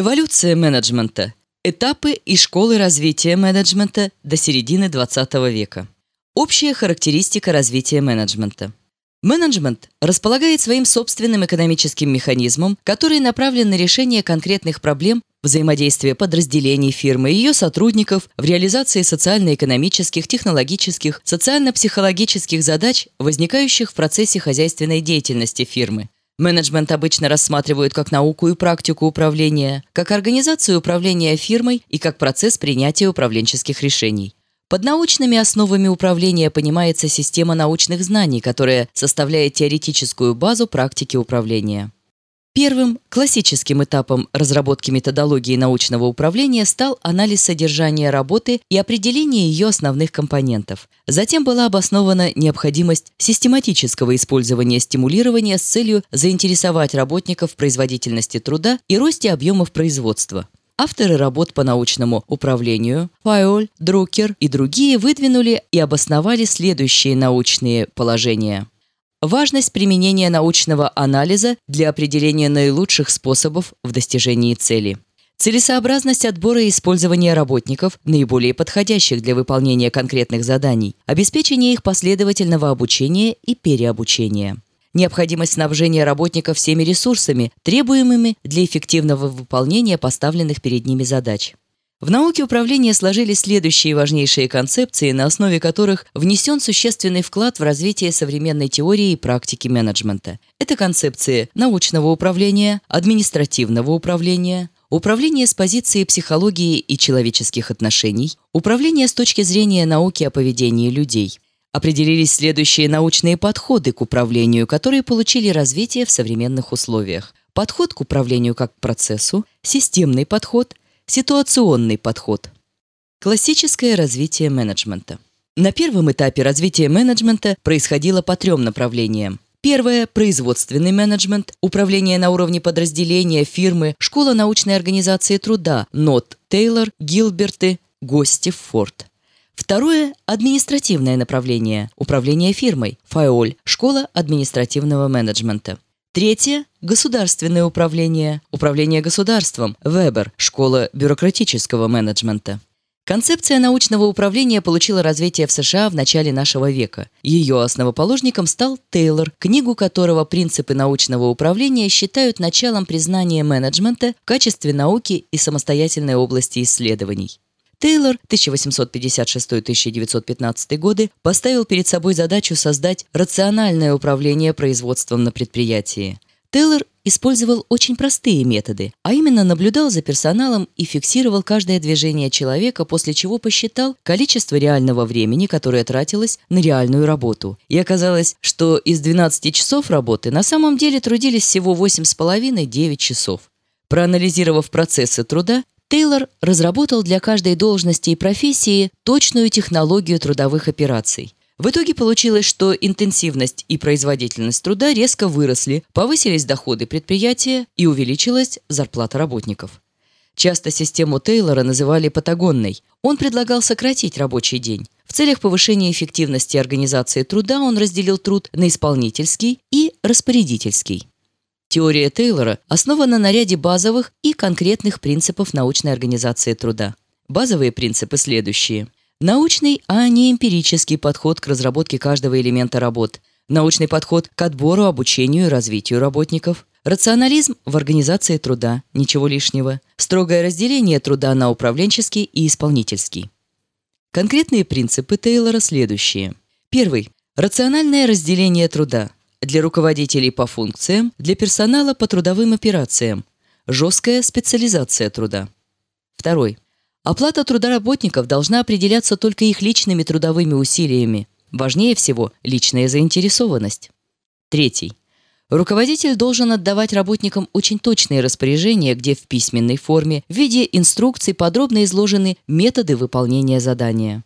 Эволюция менеджмента. Этапы и школы развития менеджмента до середины 20 века. Общая характеристика развития менеджмента. Менеджмент располагает своим собственным экономическим механизмом, который направлен на решение конкретных проблем взаимодействия подразделений фирмы и ее сотрудников в реализации социально-экономических, технологических, социально-психологических задач, возникающих в процессе хозяйственной деятельности фирмы. Менеджмент обычно рассматривают как науку и практику управления, как организацию управления фирмой и как процесс принятия управленческих решений. Под научными основами управления понимается система научных знаний, которая составляет теоретическую базу практики управления. Первым классическим этапом разработки методологии научного управления стал анализ содержания работы и определение ее основных компонентов. Затем была обоснована необходимость систематического использования стимулирования с целью заинтересовать работников в производительности труда и росте объемов производства. Авторы работ по научному управлению Файоль, Друкер и другие выдвинули и обосновали следующие научные положения – Важность применения научного анализа для определения наилучших способов в достижении цели. Целесообразность отбора и использования работников, наиболее подходящих для выполнения конкретных заданий, обеспечение их последовательного обучения и переобучения. Необходимость снабжения работников всеми ресурсами, требуемыми для эффективного выполнения поставленных перед ними задач. В науке управления сложились следующие важнейшие концепции, на основе которых внесен существенный вклад в развитие современной теории и практики менеджмента. Это концепции научного управления, административного управления, управление с позиции психологии и человеческих отношений, управление с точки зрения науки о поведении людей. Определились следующие научные подходы к управлению, которые получили развитие в современных условиях. Подход к управлению как к процессу, системный подход – Ситуационный подход. Классическое развитие менеджмента. На первом этапе развития менеджмента происходило по трем направлениям. Первое – производственный менеджмент, управление на уровне подразделения, фирмы, школа научной организации труда, НОТ, Тейлор, Гилберты, Гости, Форд. Второе – административное направление, управление фирмой, ФАОЛь, школа административного менеджмента. Третье – государственное управление, управление государством, Вебер, школа бюрократического менеджмента. Концепция научного управления получила развитие в США в начале нашего века. Ее основоположником стал Тейлор, книгу которого «Принципы научного управления» считают началом признания менеджмента в качестве науки и самостоятельной области исследований. Тейлор 1856-1915 годы поставил перед собой задачу создать рациональное управление производством на предприятии. Тейлор использовал очень простые методы, а именно наблюдал за персоналом и фиксировал каждое движение человека, после чего посчитал количество реального времени, которое тратилось на реальную работу. И оказалось, что из 12 часов работы на самом деле трудились всего 8,5-9 часов. Проанализировав процессы труда, Тейлор разработал для каждой должности и профессии точную технологию трудовых операций. В итоге получилось, что интенсивность и производительность труда резко выросли, повысились доходы предприятия и увеличилась зарплата работников. Часто систему Тейлора называли патагонной. Он предлагал сократить рабочий день. В целях повышения эффективности организации труда он разделил труд на исполнительский и распорядительский. Теория Тейлора основана на ряде базовых и конкретных принципов научной организации труда. Базовые принципы следующие. Научный, а не эмпирический подход к разработке каждого элемента работ. Научный подход к отбору, обучению и развитию работников. Рационализм в организации труда, ничего лишнего. Строгое разделение труда на управленческий и исполнительский. Конкретные принципы Тейлора следующие. Первый. Рациональное разделение труда – для руководителей по функциям, для персонала по трудовым операциям, жесткая специализация труда. Второй. Оплата труда работников должна определяться только их личными трудовыми усилиями. Важнее всего – личная заинтересованность. Третий. Руководитель должен отдавать работникам очень точные распоряжения, где в письменной форме, в виде инструкций подробно изложены методы выполнения задания.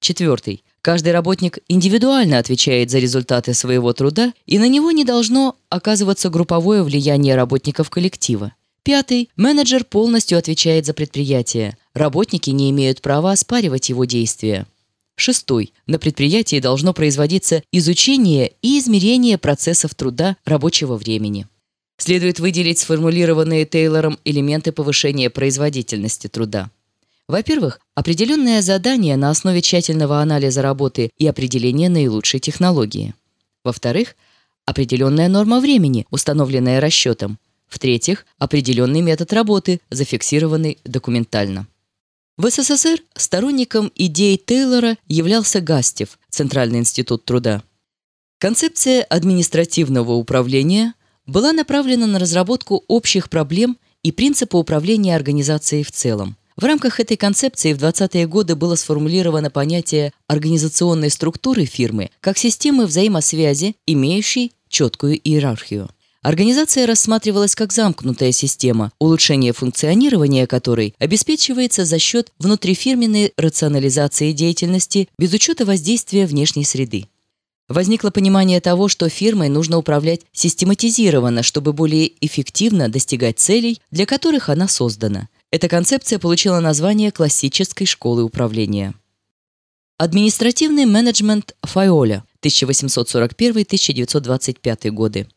Четвертый. Каждый работник индивидуально отвечает за результаты своего труда, и на него не должно оказываться групповое влияние работников коллектива. Пятый. Менеджер полностью отвечает за предприятие. Работники не имеют права оспаривать его действия. Шестой. На предприятии должно производиться изучение и измерение процессов труда рабочего времени. Следует выделить сформулированные Тейлором элементы повышения производительности труда. Во-первых, определенное задание на основе тщательного анализа работы и определения наилучшей технологии. Во-вторых, определенная норма времени, установленная расчетом. В-третьих, определенный метод работы, зафиксированный документально. В СССР сторонником идей Тейлора являлся Гастев, Центральный институт труда. Концепция административного управления была направлена на разработку общих проблем и принципа управления организацией в целом. В рамках этой концепции в 20-е годы было сформулировано понятие организационной структуры фирмы как системы взаимосвязи, имеющей четкую иерархию. Организация рассматривалась как замкнутая система, улучшение функционирования которой обеспечивается за счет внутрифирменной рационализации деятельности без учета воздействия внешней среды. Возникло понимание того, что фирмой нужно управлять систематизированно, чтобы более эффективно достигать целей, для которых она создана. Эта концепция получила название классической школы управления. Административный менеджмент Файоля 1841-1925 годы.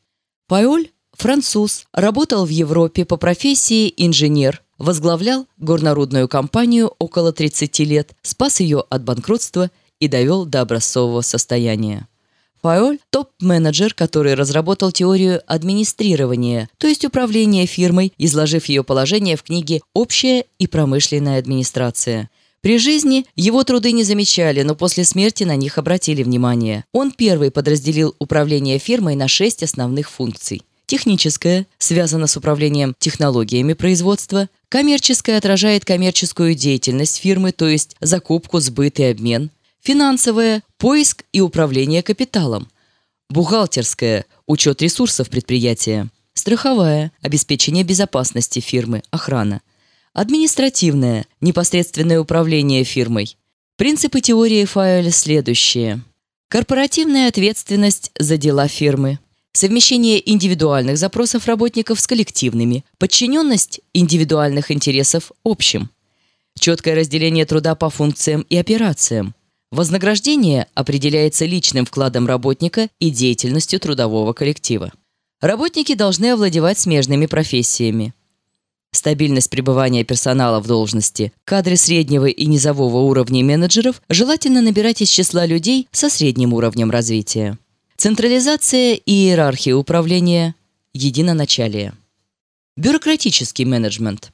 Пайоль – француз, работал в Европе по профессии инженер, возглавлял горнорудную компанию около 30 лет, спас ее от банкротства и довел до образцового состояния. Пайоль – топ-менеджер, который разработал теорию администрирования, то есть управления фирмой, изложив ее положение в книге «Общая и промышленная администрация». При жизни его труды не замечали, но после смерти на них обратили внимание. Он первый подразделил управление фирмой на шесть основных функций. Техническое связано с управлением технологиями производства. Коммерческое отражает коммерческую деятельность фирмы, то есть закупку, сбыт и обмен. Финансовое – поиск и управление капиталом. Бухгалтерское – учет ресурсов предприятия. Страховая – обеспечение безопасности фирмы, охрана – Административное, непосредственное управление фирмой. Принципы теории Файоля следующие. Корпоративная ответственность за дела фирмы. Совмещение индивидуальных запросов работников с коллективными. Подчиненность индивидуальных интересов общим. Четкое разделение труда по функциям и операциям. Вознаграждение определяется личным вкладом работника и деятельностью трудового коллектива. Работники должны овладевать смежными профессиями стабильность пребывания персонала в должности, кадры среднего и низового уровней менеджеров желательно набирать из числа людей со средним уровнем развития. Централизация и иерархия управления, единоначалие. Бюрократический менеджмент.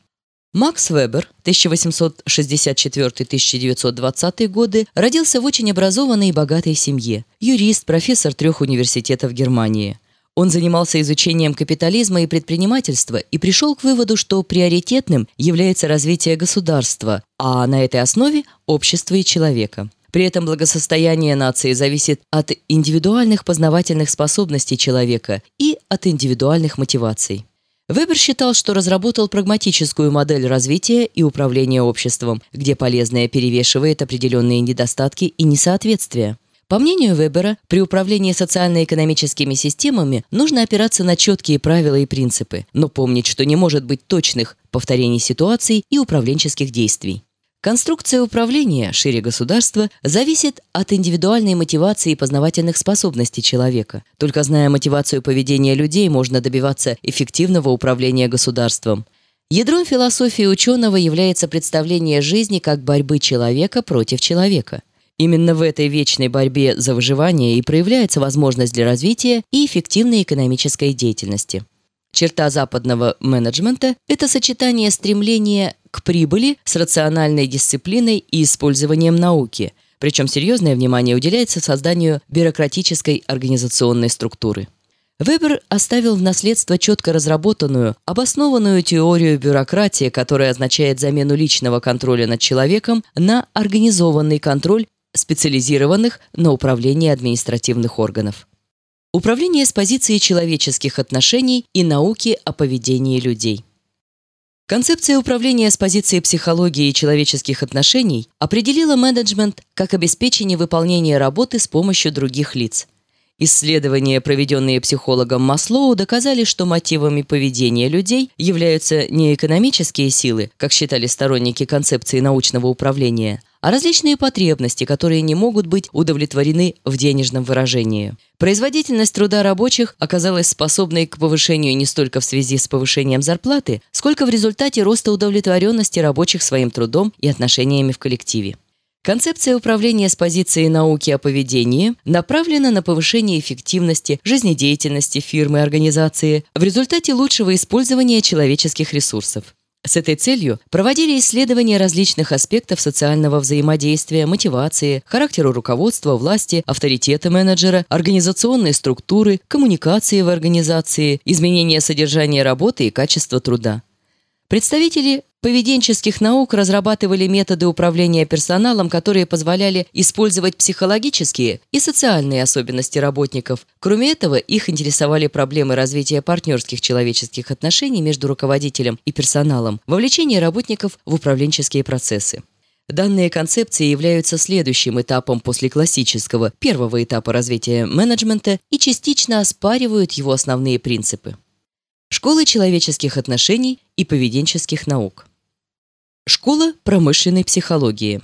Макс Вебер, 1864-1920 годы, родился в очень образованной и богатой семье. Юрист, профессор трех университетов Германии. Он занимался изучением капитализма и предпринимательства и пришел к выводу, что приоритетным является развитие государства, а на этой основе – общества и человека. При этом благосостояние нации зависит от индивидуальных познавательных способностей человека и от индивидуальных мотиваций. Вебер считал, что разработал прагматическую модель развития и управления обществом, где полезное перевешивает определенные недостатки и несоответствия. По мнению Вебера, при управлении социально-экономическими системами нужно опираться на четкие правила и принципы, но помнить, что не может быть точных повторений ситуаций и управленческих действий. Конструкция управления, шире государства, зависит от индивидуальной мотивации и познавательных способностей человека. Только зная мотивацию поведения людей, можно добиваться эффективного управления государством. Ядром философии ученого является представление жизни как борьбы человека против человека – Именно в этой вечной борьбе за выживание и проявляется возможность для развития и эффективной экономической деятельности. Черта западного менеджмента – это сочетание стремления к прибыли с рациональной дисциплиной и использованием науки, причем серьезное внимание уделяется созданию бюрократической организационной структуры. Вебер оставил в наследство четко разработанную, обоснованную теорию бюрократии, которая означает замену личного контроля над человеком на организованный контроль специализированных на управление административных органов. Управление с позиции человеческих отношений и науки о поведении людей. Концепция управления с позиции психологии и человеческих отношений определила менеджмент как обеспечение выполнения работы с помощью других лиц. Исследования, проведенные психологом Маслоу, доказали, что мотивами поведения людей являются не экономические силы, как считали сторонники концепции научного управления, а различные потребности, которые не могут быть удовлетворены в денежном выражении. Производительность труда рабочих оказалась способной к повышению не столько в связи с повышением зарплаты, сколько в результате роста удовлетворенности рабочих своим трудом и отношениями в коллективе. Концепция управления с позиции науки о поведении направлена на повышение эффективности жизнедеятельности фирмы и организации в результате лучшего использования человеческих ресурсов. С этой целью проводили исследования различных аспектов социального взаимодействия, мотивации, характера руководства, власти, авторитета менеджера, организационной структуры, коммуникации в организации, изменения содержания работы и качества труда. Представители поведенческих наук разрабатывали методы управления персоналом, которые позволяли использовать психологические и социальные особенности работников. Кроме этого, их интересовали проблемы развития партнерских человеческих отношений между руководителем и персоналом, вовлечение работников в управленческие процессы. Данные концепции являются следующим этапом после классического первого этапа развития менеджмента и частично оспаривают его основные принципы. Школы человеческих отношений и поведенческих наук. Школа промышленной психологии.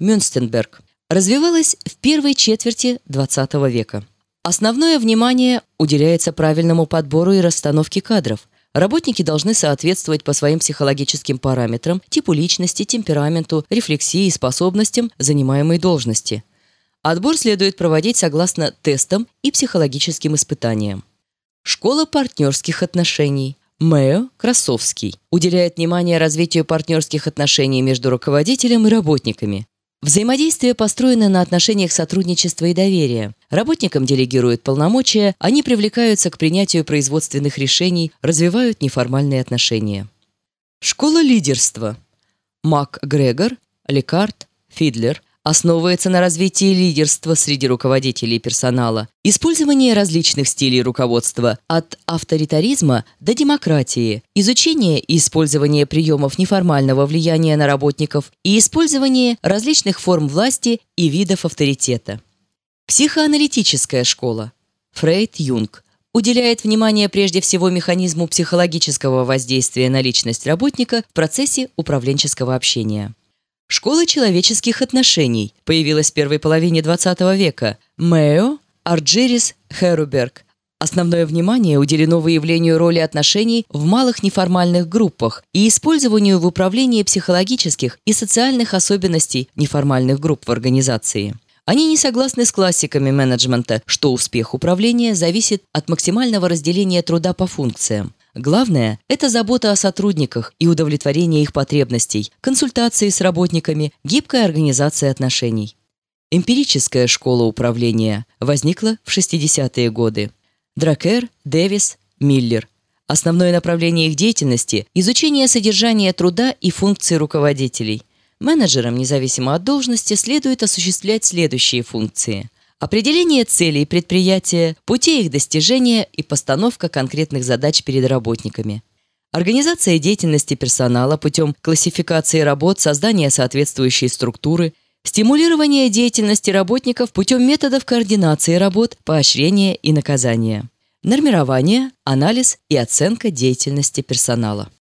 Мюнстенберг. Развивалась в первой четверти XX века. Основное внимание уделяется правильному подбору и расстановке кадров. Работники должны соответствовать по своим психологическим параметрам, типу личности, темпераменту, рефлексии и способностям занимаемой должности. Отбор следует проводить согласно тестам и психологическим испытаниям. Школа партнерских отношений. Мэо Красовский уделяет внимание развитию партнерских отношений между руководителем и работниками. Взаимодействие построено на отношениях сотрудничества и доверия. Работникам делегируют полномочия, они привлекаются к принятию производственных решений, развивают неформальные отношения. Школа лидерства. Мак Грегор, Лекарт, Фидлер основывается на развитии лидерства среди руководителей персонала, использовании различных стилей руководства от авторитаризма до демократии, изучение и использование приемов неформального влияния на работников и использование различных форм власти и видов авторитета. Психоаналитическая школа. Фрейд Юнг уделяет внимание прежде всего механизму психологического воздействия на личность работника в процессе управленческого общения. Школа человеческих отношений появилась в первой половине XX века. Мэо, Арджирис, Херуберг. Основное внимание уделено выявлению роли отношений в малых неформальных группах и использованию в управлении психологических и социальных особенностей неформальных групп в организации. Они не согласны с классиками менеджмента, что успех управления зависит от максимального разделения труда по функциям. Главное – это забота о сотрудниках и удовлетворение их потребностей, консультации с работниками, гибкая организация отношений. Эмпирическая школа управления возникла в 60-е годы. Дракер, Дэвис, Миллер. Основное направление их деятельности – изучение содержания труда и функций руководителей. Менеджерам, независимо от должности, следует осуществлять следующие функции – Определение целей предприятия, путей их достижения и постановка конкретных задач перед работниками. Организация деятельности персонала путем классификации работ, создания соответствующей структуры, стимулирование деятельности работников путем методов координации работ, поощрения и наказания. Нормирование, анализ и оценка деятельности персонала.